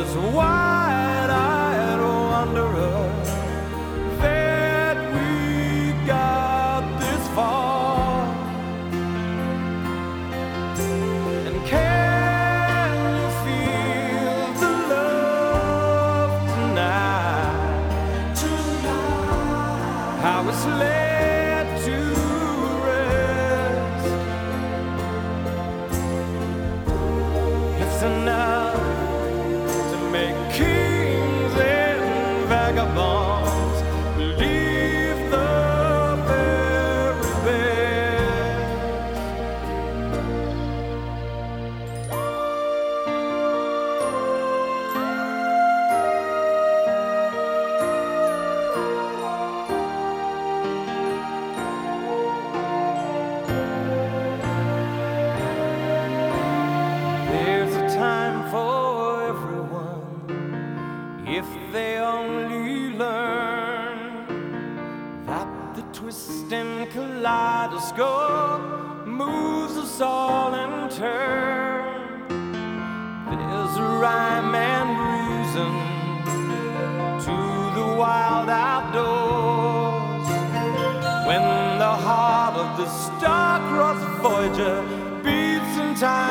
this wide-eyed wanderer oh, that we got this far. And can you feel the love tonight? tonight. How it's led only learn that the twisting kaleidoscope moves us all in turn. There's a rhyme and reason to the wild outdoors when the heart of the star-crossed Voyager beats in time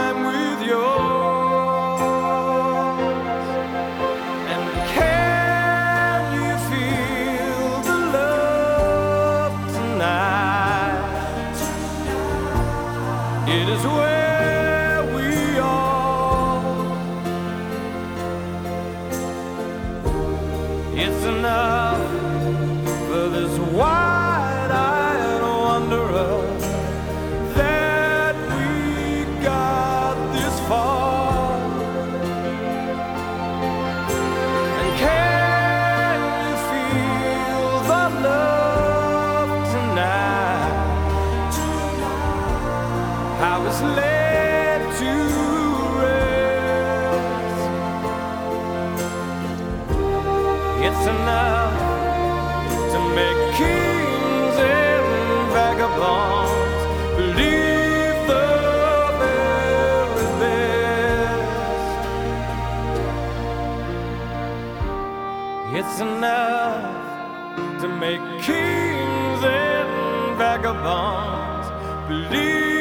is where we are. It's enough It's enough to make kings and vagabonds believe the very best. It's enough to make kings and vagabonds believe.